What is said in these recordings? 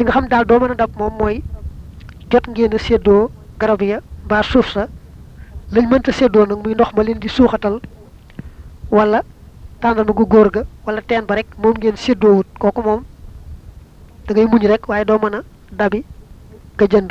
fi nga xam daal doo mën a dab moom mooy jot ngeen a séddoo garab ya mbaa suuf sa lañ mënta séddoo nag muy ndox ma leen di suuxatal wala tàndama gu góor ga wala teen ba rek moom ngeen séddoo wut kooku moom da ngay muñ rek waaye doo mën a dabi nga jënd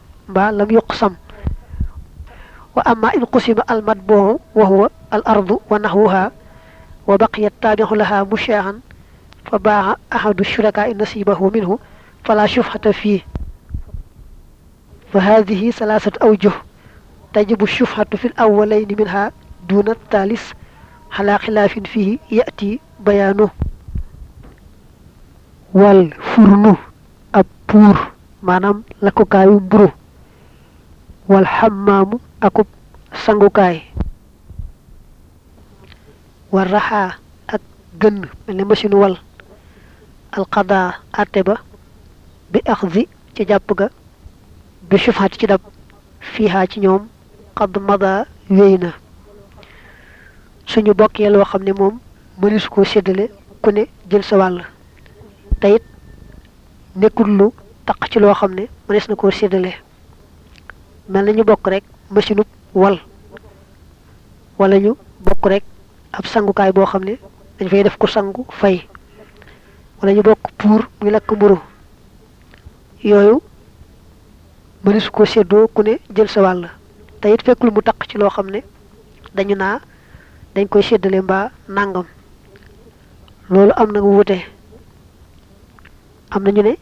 ما لم يقسم وأما إن قسم المطبوع وهو الأرض ونحوها وبقي التابع لها مشاعا فباع أحد الشركاء نصيبه منه فلا شفحة فيه وهذه ثلاثة أوجه تجب الشفعة في الأولين منها دون الثالث على خلاف فيه يأتي بيانه والفرن ab puur maanaam lakkukaayu mburu wal xammaamu akub sangukaay war raxaa ak gënn mel ne machine wal alxadaa àtte ba bi axdi ci jàpp ga bi sufaat ci dab fiihaa ci ñoom xadd mada wéy na suñu bokkee loo xam ne moom mënees koo séddale ku ne jël sa wàll te it nekkul lu taq ci loo xam ne mënees na koo séddale mel na ñu bokk rek machine wal wala ñu bokk rek ab sangukaay boo xam ne dañ fay def ko sangu fay wala ñu bokk pour muy lakk mburu yooyu mënees ko séddoo ku ne jël sa wàll te it fekkul mu taq ci loo xam ne dañu naa dañ koy séddale mbaa nàngam loolu am na nga wute am na ñu ne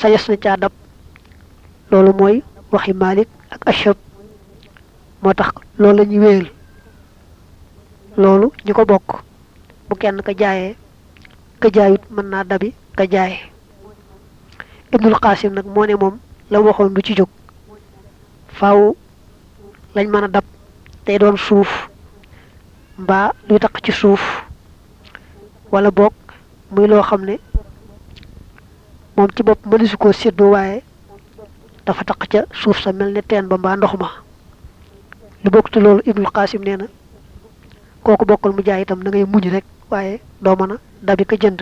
sañes na caa dab loolu mooy waxi Malik ak Ashab moo tax loolu la ñuy wéyal loolu ñi ko bokk bu kenn ka jaayee ka jaayut mën naa dabi ka jaay Ibnul Qasim nag moo ne moom la waxoon du ci jóg faaw lañ mën a dab tey doon suuf mbaa luy taq ci suuf wala boog muy loo xam ne moom ci bopp mënisu koo séddoo waaye dafa taq ca suuf sa mel ne teen ba mbaa ndox ma lu bokk te loolu ibnul xaasim nee na kooku bokkal mu jaay itam na ngay muñ rek waaye doo mën a dabi ko jënd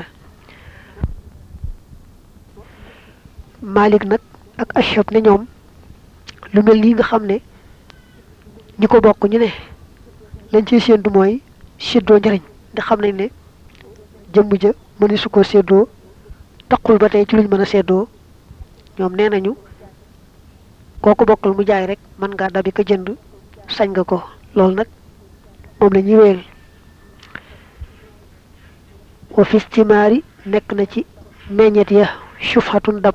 Malik nag ak Ashab ne ñoom lu mel nii nga xam ne ñi ko bokk ñu ne lañ ciy séentu mooy séddoo njariñ ndax xam nañ ne jëmm ja mëni su ko séddoo taqul ba tey ci luñ mën a séddoo ñoom nee nañu kooku bokkal mu jaay rek mën ngaa dabi ko jënd sañ nga ko loolu nag moom la ñuy wéyal wa fistimaari nekk na ci meññet ya shufhatun dab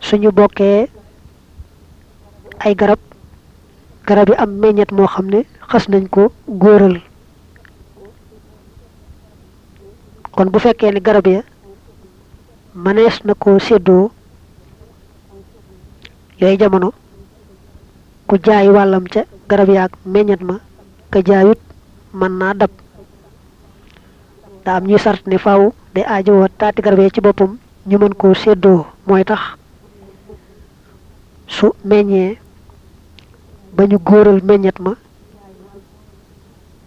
suñu bokkee ay garab garab yi am meññet moo xam ne xas nañ ko góoral kon bu fekkee ne garab ya mënees na ko séddoo yooyu jamono ku jaay wàllam ca garab yaag meññet ma ka jaayut mën naa dab daa am ñuy sart ne faaw day aajowoo taati garab yi ci boppam ñu mën koo séddoo mooy tax su meññee ba ñu góoral meññet ma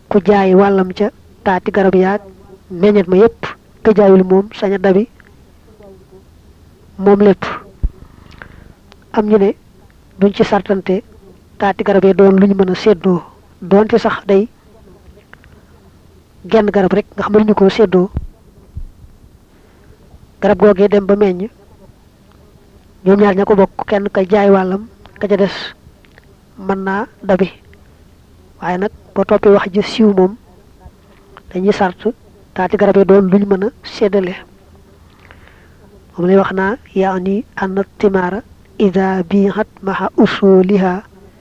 ku jaay wàllam ca taati garab yaag meññet ma yépp ka jaayul moom saña dabi moom lépp am ñu ne duñ ci sartante taati garab yi doon lu ñu mën a séddoo doonte sax day genn garab rek nga xam ne ñu ko séddoo garab googee dem ba meññ ñoom ñaar ña ko bokk kenn ka jaay wàllam ka ca des mën naa dabi waaye nag boo toppee wax ji siiw moom dañuy sart taati garab yi doon luñ mën a séddale moom lay wax naa yaani anna timaara ida biixat maxa usuliha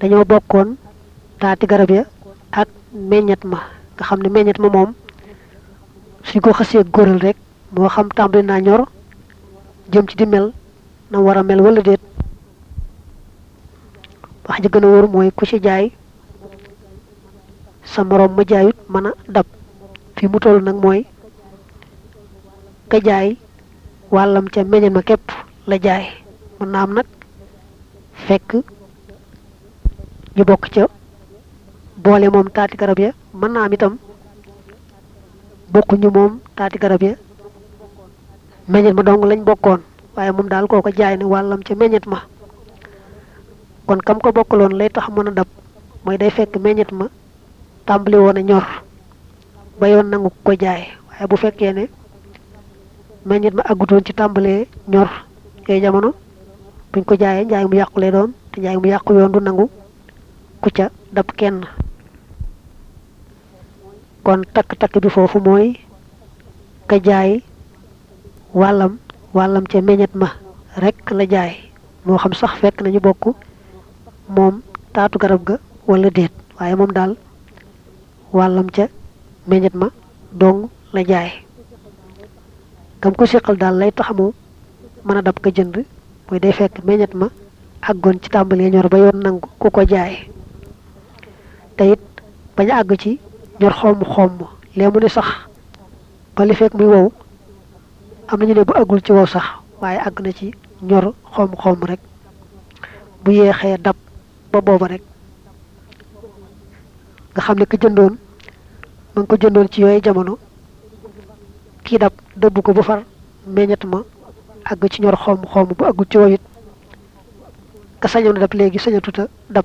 dañoo bokkoon taati garab ya ak meññat ma nga xam ne meññat ma moom suñ ko xasee góoral rek moo xam tàmbali naa ñor jëm ci di mel na war a mel wala déet wax ji gën a wóor mooy ku ci jaay sa moroom ma jaayut mën a dab fi mu toll nag mooy ka jaay wàllam ca meññat ma képp la jaay mën naa am nag fekk ñu bokk ca boole moom taati garab ya mën naa am itam bokkuñu moom taati garab ya meññet ma dong lañ bokkoon waaye moom daal kooko jaay ne wàllam ca meññet ma kon kam ko bokkaloon lay tax mën a dab mooy day fekk meññet ma tàmbali woon a ñor ba yoon nangu ko jaay waaye bu fekkee ne meññit ma àggutoon ci tàmbalee ñor yooyu jamono buñ ko jaayee njaay mu yàqu lay doon te njaay mu yàqu yoon du nangu ku ca dab kenn kon takk-takk bi foofu mooy ka jaay wàllam wàllam ca meññet ma rekk la jaay moo xam sax fekk nañu bokk moom taatu garab ga walla déet waaye moom daal wàllam ca meññet ma dong la jaay kam ko séqal daal lay tax mu mën a dab ka jënd mooy day fekk meññet ma àggoon ci tàmbalee ñor ba yoon nangu ku ko jaay te it bañ a àgg ci ñor xomm xomm lee mu ne sax ba li fekk muy wow am nañu ne bu àggul ci wow sax waaye àgg na ci ñor xomm xomm rek bu yeexee dab ba booba rek nga xam ne ka jëndoon ma ngi ko jëndoon ci yooyu jamono kii dab dëbb ko ba far meññet ma àgg ci ñor xoom xoom bu àggul ci woyit ka sañoon dab léegi sañatuta dab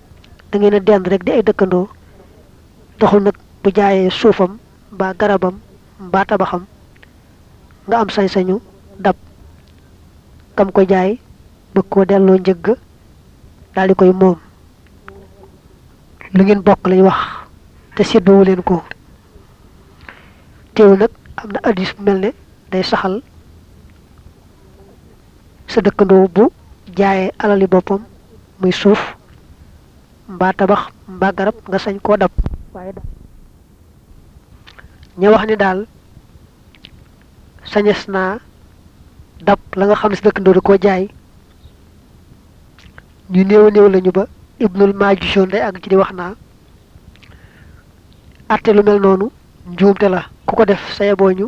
da ngeen a dend rek di ay dëkkandoo doxul nag bu jaayee suufam mbaa garabam mbaa tabaxam nga am sañ-sañu dab kam ko jaay bëgg koo delloo njëgg daal di koy moom lu ngeen bokk lañ wax te séddoowu leen ko teewul nag am na addis bu mel ne day saxal sa dëkkandoo bu jaayee alali boppam muy suuf mbaa tabax mbaa garab nga sañ koo dab waaye da ña wax ni daal sañes naa dab la nga xam ne si dëkkandoo da koo jaay ñu néew a néew lañu ba ibnul maajusoon day àgg ci di wax naa atte lu mel noonu njuumte la ku ko def saye boo ñu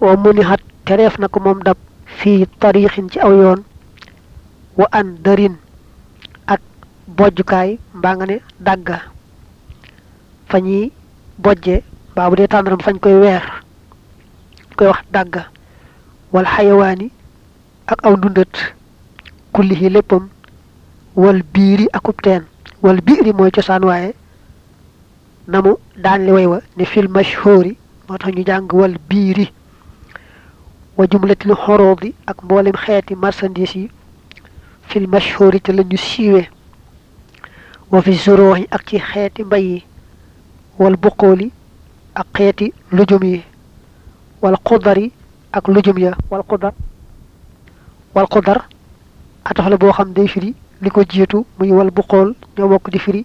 wa mu ni xat tereef na ko moom dab fii tariixin ci aw yoon wa an darin ak bojjukaay mbaa nga ne dàgga fa ñuy bojje mbaa bu dee tàndaram fañ koy weer koy wax dàgga wal xayawaani ak aw ndundat kullihi léppam wal biiri akub teen wal biiri mooy cosaan waaye na mu daan li way wa ne fil mashhuri moo tax ñu jàng wal biiri wa jumlatil xoroodi ak mboolem xeeti marchandise yi fil mashhuri te la ñu siiwee wa fi zuroox yi ak ci xeeti mbay yi wal buqooli ak xeeti lujum yi wal xudar yi ak lujum ya wal xudar wal xudar atax la boo xam day firi li ko jiitu muy wal buqool ñoo bokk di firi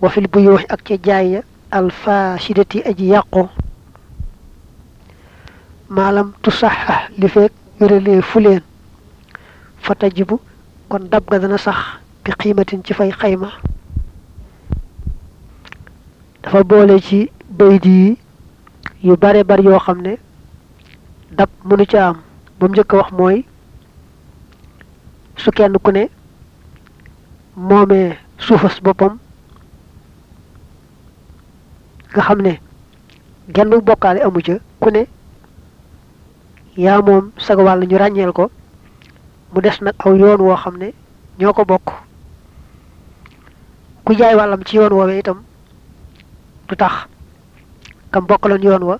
wa fil bu yooxi ak ca jaay ya alfasidati aji yàqu maalam tu saxa li feek wéralee fu leen fa tajibu kon dab ga dana sax bi xiimatin ci fay xayma dafa boole ci bayit yi yu bare bari yoo xam ne dab mënu ca am ba mu njëkk a wax mooy su kenn ku ne moomee suufas boppam nga xam ne genn bokkaale amu ca ku ne yaa moom sag wàll ñu ràññeel ko mu des nag aw yoon woo xam ne ñoo ko bokk ku jaay wàllam ci yoon woowee itam du tax kam bokkaloon yoon wa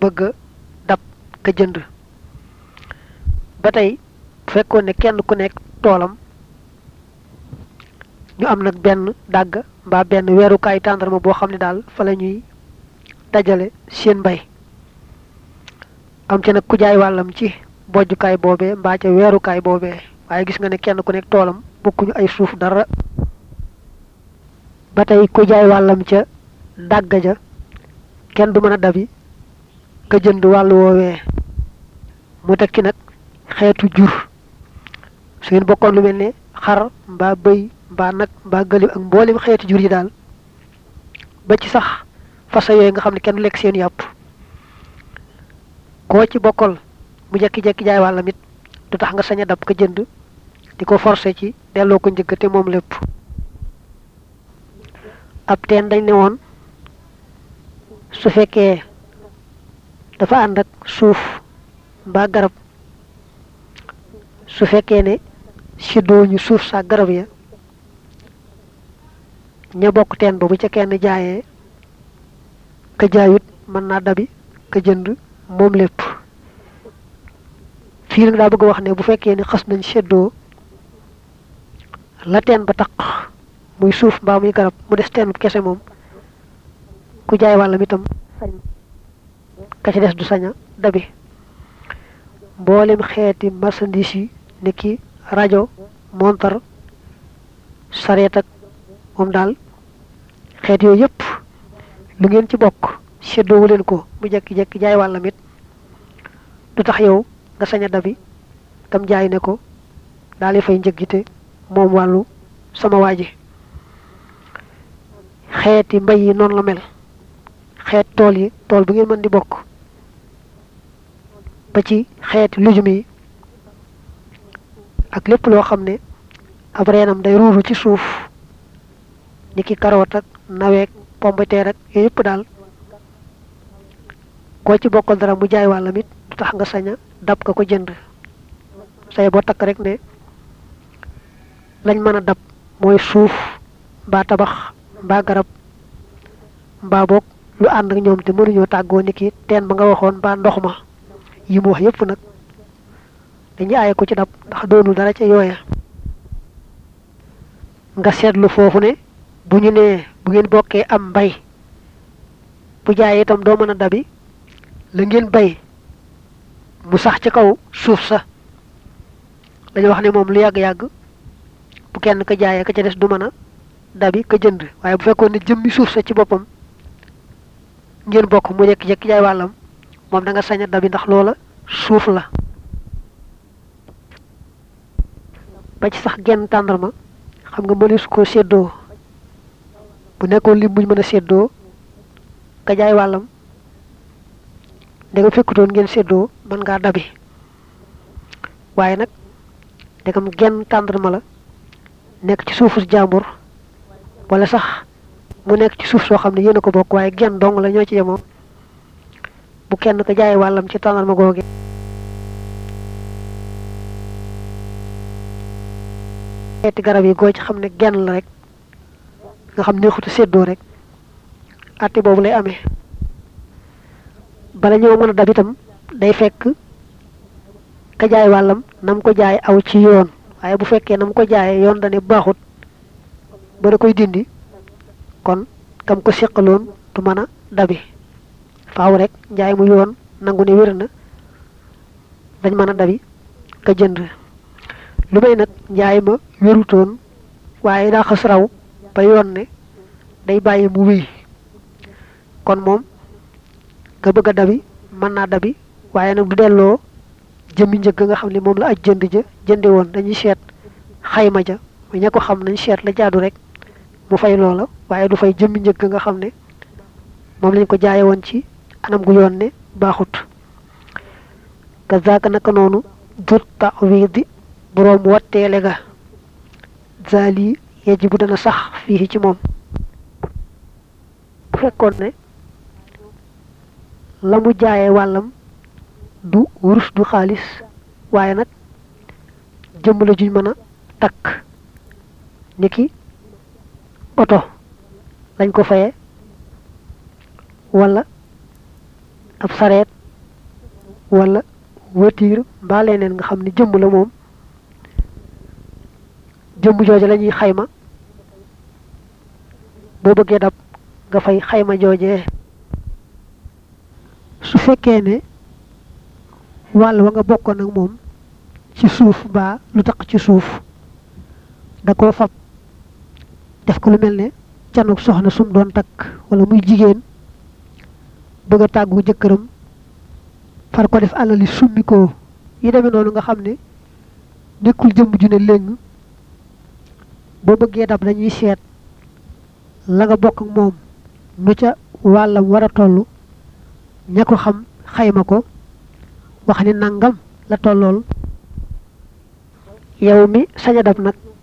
bëgg dab ka jënd ba tey bu fekkoon ne kenn ku nekk toolam ñu am nag benn dàgg mbaa benn weerukaay tàndarma boo xam ne daal fa la ñuy dajale seen mbay am ca nag ku jaay wàllam ci bojjukaay boobee mbaa ca weerukaay boobee waaye gis nga ne kenn ku nekk toolam bokkuñu ay suuf dara ba tey ku jaay wàllam ca dàgg ja kenn du mën a dabi ka jënd wàll woowee mu tekki nag xeetu jur su ngeen bokkoon lu mel ne xar mbaa bëy mbaa nag mbaa gëléem ak mboolem xeeti jur yi daal ba ci sax fasa yooyu nga xam ne kenn du lekk seen yàpp koo ci bokkal mu jekki-jekki jaay wàllam it du tax nga sañ a dab ka jënd di ko forcé ci delloo ko njëkk te moom lépp ab teen dañ ne woon su fekkee dafa ànd ak suuf mbaa garab su fekkee ne siddoo ñu suuf saa garab ya ña bokk teen ba bu ca kenn jaayee ka jaayut mën naa dabi ka jënd moom lépp fii nag daa bëgg wax ne bu fekkee ne xas nañ seddoo la teen ba taq muy suuf mbaa muy garab mu des teen bu kese moom ku jaay wàllam itam sañ ka ci des du saña dabi mboolem xeeti marchandise yi ni ki rajo montar sareet ak moom daal xeet yooyu yëpp lu ngeen ci bokk séddoowu leen ko mu jekki-jekki jaay wàllam it du tax yow nga sañ a dabi kam jaay ne ko daal di fay njëg gi te moom wàllu sama waa ji xeeti mbay yi noonu la mel xeet tool yi tool bu ngeen mën di bokk ba ci xeeti lujum yi ak lépp loo xam ne ab reenam day ruuru ci suuf ni ki karoot ak naweek pombeteer ak yooyu yëpp daal koo ci bokkal dara mu jaay wàllam it du tax nga sañ a dab ka ko jënd say boo takk rek ne lañ mën a dab mooy suuf mbaa tabax mbaa garab mbaa boog lu ànd ak ñoom te mënuñoo tàggoo ni ki teen ba nga waxoon mbaa ndox ma yi mu wax yépp nag dañuy aaye ko ci dab ndax doonul dara ca yooya nga seetlu foofu ne bu ñu nee bu ngeen bokkee am mbay bu jaayee itam doo mën a dabi la ngeen bay mu sax ci kaw suuf sa dañu wax ne moom lu yàgg-yàgg bu kenn ka jaayee ka ca des du mën a dabi ka jënd waaye bu fekkoon ne jëmmi suuf sa ci boppam ngeen bokk mu jekki-jekki jaay wàllam moom da nga sañ a dabi ndax loola suuf la ba ci sax genn tàndarma xam nga mënees koo séddoo bu nekkoon lim buñ mën a séddoo ka jaay wàllam da nga fekkutoon ngeen séddoo mën ngaa dabi waaye nag dagam genn tàndarma la nekk ci suufu jàmbur wala sax mu nekk ci suuf soo xam ne yéen a ko bokk waaye genn dong la ñoo ci yemoo bu kenn ko jaay wàllam ci tàndarma googe xeeti garab yi goo ci xam ne genn la rek nga xam ne xutu séddoo rek àtte boobu lay amee bala ñoo mën a dab itam day fekk ka jaay wàllam nam ko jaay aw ci yoon waaye bu fekkee nam ko jaayee yoon dane baaxut ba da koy dindi kon kam ko seqaloon du mën a dabi faaw rek njaay mu yoon nangu ne wér na dañ mën a dabi ka jënd lu may nag njaay ma wérutoon waaye daa xas raw ba yoon ne day bàyyi mu wéy kon moom nga bëgg a dabi mën naa dabi waaye nag du delloo jëmmi njëg nga xam ne moom la aj jënd ja jënde woon dañuy seet xayma ja mu ña ko xam nañ seet la jaadu rek mu fay loola waaye du fay jëmmi njëg nga xam ne moom lañ ko jaaye woon ci anam gu yoon ne baaxut kazaaka naka noonu jut tawidi boroom watteele ga zaali yajibu dana sax fii ci moom bu fekkoon ne la mu jaayee wàllam du wurus du xaalis waaye nag jëmm la juñ mën a takk niki oto lañ ko faye walla ab sareet wala watiir mbaa leneen nga xam ne jëmm la moom jëmm jooja la ñuy xayma boo bëggee dab nga fay xayma joojee su fekkee ne wàll wa nga bokkoon ak moom ci suuf mbaa lu taq ci suuf da koo fab def ko lu mel ne canuk soxna sum doon takk wala muy jigéen bëgg a tàggu jëkkëram far ko def alali summi ko yi demee noonu nga xam ne nekkul jëmm ju ne léng boo bëggee dab dañuy seet la nga bokk ak moom nu ca wàllam war a toll ña ko xam xayma ko wax ni nangam la tollool yow mi sañ a dab nag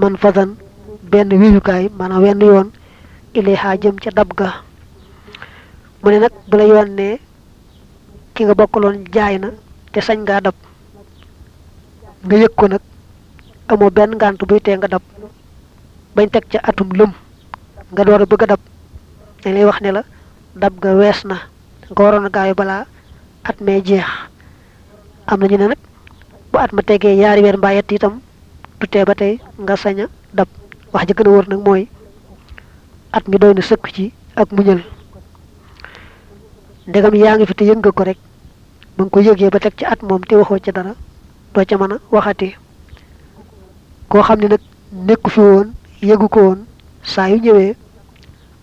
man fasan benn wiyukaay maanaam wenn yoon ilayha jëm ca dab ga mu ne nag bu la yoon ne ki nga bokkaloon jaay na te sañ ngaa dab nga yëg ko nag amoo benn ngànt buy tee nga dab bañ teg ca atum lëm nga door a bëgg a dab dañ lay wax ne la dab ga wees na nga waroon a gaayu balaa at mee jeex am na ñu ne nag bu at ma tegee yaari weer mbaa yett itam du tee ba tey nga sañ a dab wax ji gën a wóor nag mooy at mi doy na sëkk ci ak muñal ndegam yaa ngi fi te yëg nga ko rek ba nga ko yëgee ba teg ci at moom te waxoo ca dara doo ca mën a waxati koo xam ne nag nekku fi woon yëgu ko woon saa yu ñëwee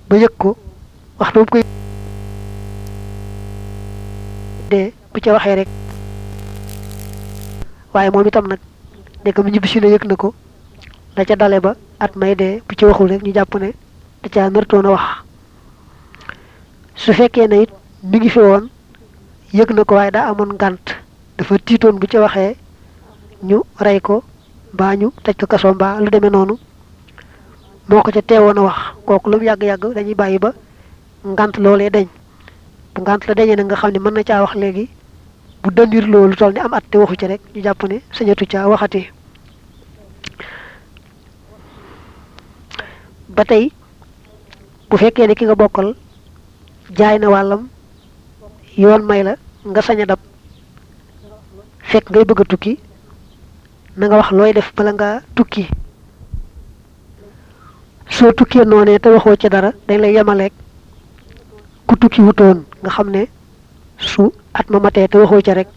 ba yëg ko waxtu bu koy dee bu ca waxee rek waaye moom itam nag nekk mu ñibbisi na yëg na ko la ca dale ba at may dee bu ci waxul rek ñu jàpp ne da caa nartoon a wax su fekkee ne it mi ngi fi woon yëg na ko waaye daa amoon ngànt dafa tiitoon bu ci waxee ñu rey ko mbaa ñu tëj ko kaso mbaa lu demee noonu moo ko ca teewoon a wax kooku lu mu yàgg-yàgg dañuy bàyyi ba ngànt loolee dañ bu ngànt la dañee nag nga xam ne mën na caa wax léegi bu dëndir loolu toll ni am at te waxu ci rek ñu jàpp ne sañatu caa waxati ba tey bu fekkee ne ki nga bokkal jaay na wàllam yoon may la nga sañ a dab fekk ngay bëgg a tukki na nga wax looy def bala ngaa tukki soo tukkee noonee te waxoo ca dara dañ lay yemaleeg ku tukki wutoon nga xam ne su at ma matee te waxoo ca rek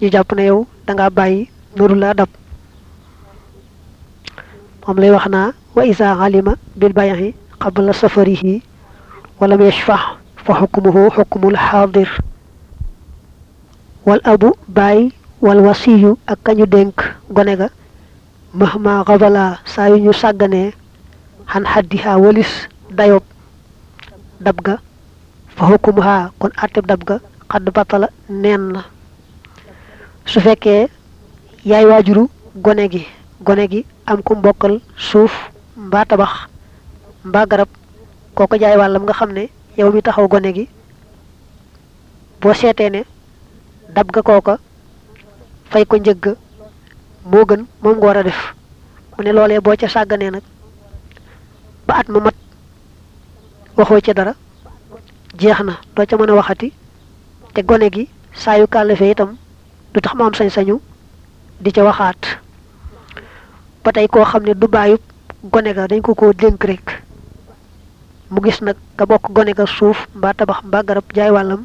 ñu jàpp ne yow da ngaa bàyyi noru laa dab moom lay wax naa wa isa alima bil bayaxi qabla safarihi walam yashfax fa xukmuhu xukmul xaadir wal abu bàyyi wal wasiyu ak kañu dénk gone ga mahma xabala saa yu ñu sàgganee xan xaddiha walis dayob dab ga fa xukumuha kon àtteb dab ga xadd batala neen na su fekkee yaay waajuru gone gi gone gi am ku mbokkal suuf mbaa tabax mbaa garab koo ko jaay wàllam nga xam ne yow mi taxaw gone gi boo seetee ne dab ga kooka fay ko njëgg moo gën moom nga war a def mu ne loolee boo ca sàgganee nag ba at ma mat waxoo ca dara jeex na doo ca mën a waxati te gone gi saa yu kàllafee itam du tax mu am sañ-sañu di ca waxaat ba tey koo xam ne du bàyyub gone ga dañ ko koo dénk rek mu gis nag ka bokk gone ga suuf mbaa tabax mbaa garab jaay wàllam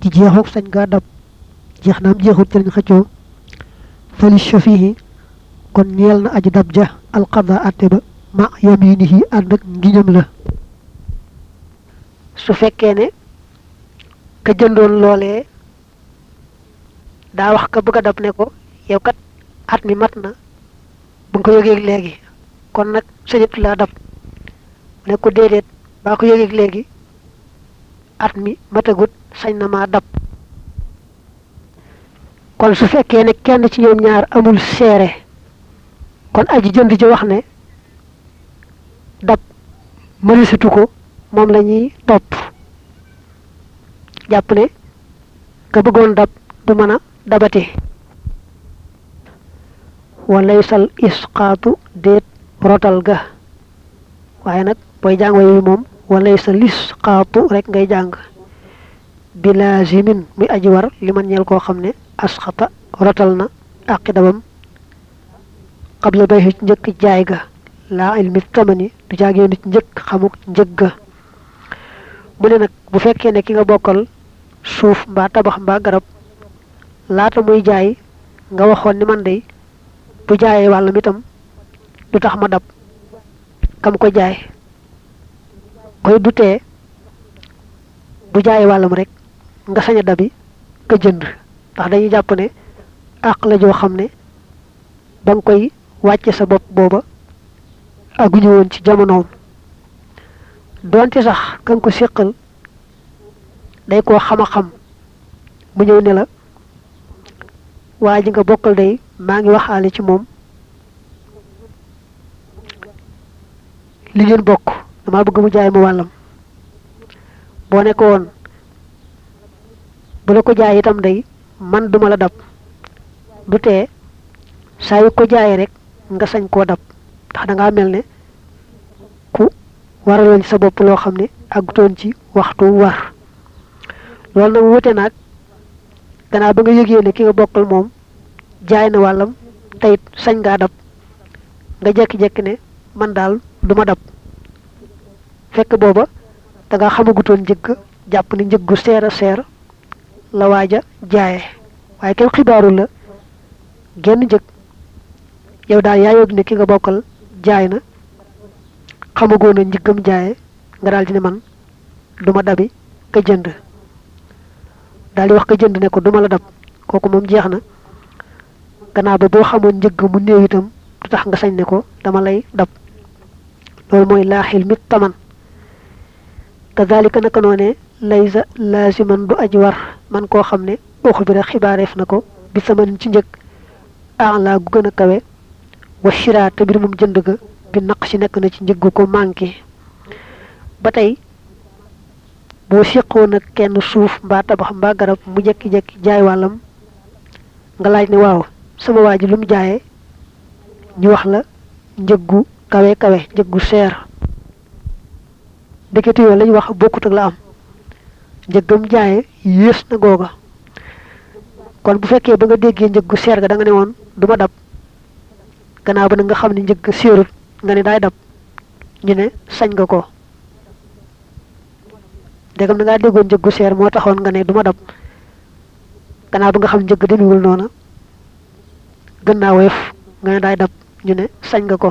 ci jeexuk sañ gaa dab jeex naam jeexut ci lañ xëccoo fali shafihi kon ñeel na aji dab ja alqada atte ba ma yaminihi ànd ak ngiñam la su fekkee ne ka jëndoon loolee daa wax ka bëgg a dab ne ko yow kat at mi mat na bu nga ko yëgeeg léegi kon nag sañatu laa dab ne ko déedéet baa ko yëgeeg léegi at mi matagut sañ na maa dab kon su fekkee ne kenn ci ñoom ñaar amul seere kon aji jënd ji wax ne dab mënisatu ko moom la ñuy topp jàpp ne ka bëggoon dab du mën a dabati walaysal isqaatu déet rotal ga waaye nag booy jàng way wi moom walay sa lis xaatu rek ngay jàng bi laazimin muy aji war li man ñeel koo xam ne asxata rotal na àqi dabam xabla bay ci njëkk jaay ga laa ilmi tamani du jaagee nit njëkk xamuk njëg ga mu ne nag bu fekkee ne ki nga bokkal suuf mbaa tabax mbaa garab laata muy jaay nga waxoon ni man de bu jaayee wàllam itam du tax ma dab kam ko jaay koy du tee bu jaay wàllam rek nga sañ a dabi ka jënd ndax dañuy jàpp ne àq la joo xam ne ba nga koy wàcce sa bopp booba aguñu woon ci jamonoom doonte sax ka nga ko séqal day koo xam a xam mu ñëw ne la waa ji nga bokkal day maa ngi waxaale ci moom li ngeen bokk damaa bëgg mu jaay ma wàllam boo ne ko woon bu la ko jaay itam day man duma la dab du tee saa yu ko jaayee rek nga sañ koo dab ndax da ngaa mel ne ku waraloon ci sa bopp loo xam ne àggutoon ci waxtu war loolu nag wute naag gannaaw ba nga yëgee ne ki nga bokkal moom jaay na wàllam teyit sañ ngaa dab nga jekki-jekki ne man daal du ma dab fekk booba da nga xamagutoon njëgg jàpp ne njëggu seer a seer la waaja jaaye waaye kenn xibaaru la genn njëg yow daal yaa yëg ne ki nga bokkal jaay na xamagoon na njëggam jaaye nga daal di ne man du ma dabi ka jënd daal di wax ka jënd ne ko du ma la dab kooku moom jeex na gannaaw ba boo xamoon njëgg mu néew itam du tax nga sañ ne ko dama lay dab loolu mooy laa xil mit taman kadalika naka noone laysa laasiman du aj war man koo xam ne uxbira xibaareef na ko bi saman ci njëg ala gu gën a kawe wa shira te mbir moom jënd ga bi naq si nekk na ci njëggu ko manqué ba tey boo séqoon ak kenn suuf mbaa tabax mbaa garab mu jekki-jekki jaay wàllam nga laaj ne waaw sama waa ji lu mu jaayee ñu wax la njëggu kawe kawe njëggu seer ndekete yoo lañ wax bokkut ak la am njëggam jaaye yées na googa kon bu fekkee ba nga déggee njëg gu seer ga da nga ne woon du ma dab gannaaw ba na nga xam ne njëg ga seerut nga ne daay dab ñu ne sañ nga ko ndegam da ngaa déggoon njëg gu seer moo taxoon nga ne du ma dab gannaaw ba nga xam njëg demiwul noona gën naa woyof nga ne daay dab ñu ne sañ nga ko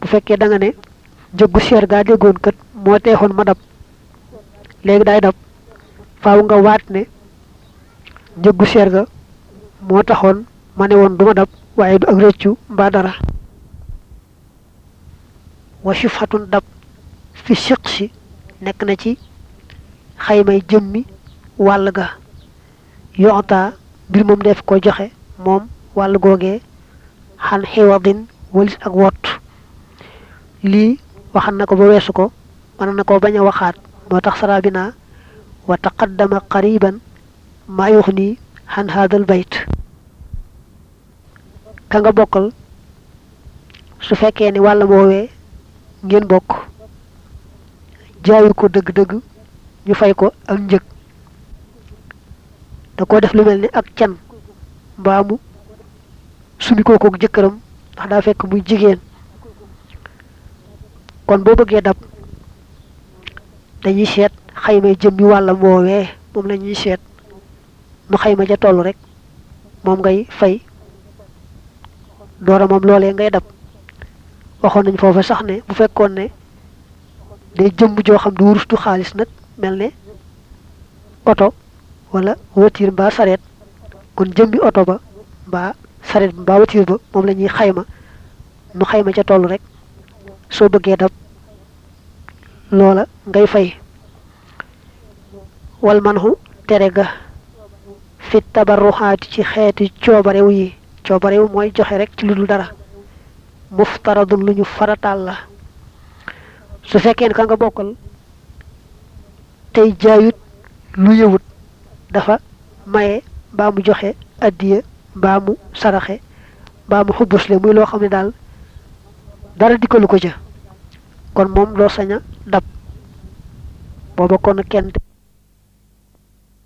bu fekkee da nga ne njëggu seer gaa déggoon kat moo teexoon ma dab léegi daay dab faaw nga waat ne njëggu seer ga moo taxoon ma ne woon du ma dab waaye du ak rëccu mbaa dara wa shufhatun dab fi siq si nekk na ci xaymay jëmmi wàll ga yoxtaa mbir moom def ko joxe moom wàll googee xan xiwadin walis ak wott lii waxan na ko ba weesu ko mën na ko bañ a waxaat moo tax saraa bi naa wa taqaddama qariban maa yox nii xan haadal bayt ka nga bokkal su fekkee ni wàllam woowee ngeen bokk jaayu ko dëgg-dëgg ñu fay ko ak njëg da koo def lu mel ni ak can mbaa mu sumi koo koog jëkkëram ndax daa fekk muy jigéen kon boo bëggee dab dañuy seet xaymay jëmmi wàllam woowee moom la ñuy seet nu xayma ja toll rek moom ngay fay doora moom loolee ngay dab waxoon nañ foofa sax ne bu fekkoon ne day jëmm joo xam du wurus du xaalis nag mel ne oto wala watiir mbaa sareet kon jëmmi oto ba mbaa sareet ba mbaa watiir ba moom la ñuy xayma nu xayma ca toll rek soo bëggee dab loola ngay fay wal manhu tere ga fit tabarruxaati ci xeeti coobarew yi coobarew mooy joxe rek ci lu dul dara muftaradun lu ñu farataal la su fekkee ne ka nga bokkal tey jaayut lu yëwut dafa maye mbaa mu joxe addiya mbaa mu saraxe mbaa mu xubbusle muy loo xam ne daal dara dikkalu ko ca kon moom doo sañ a dab booba kon kenn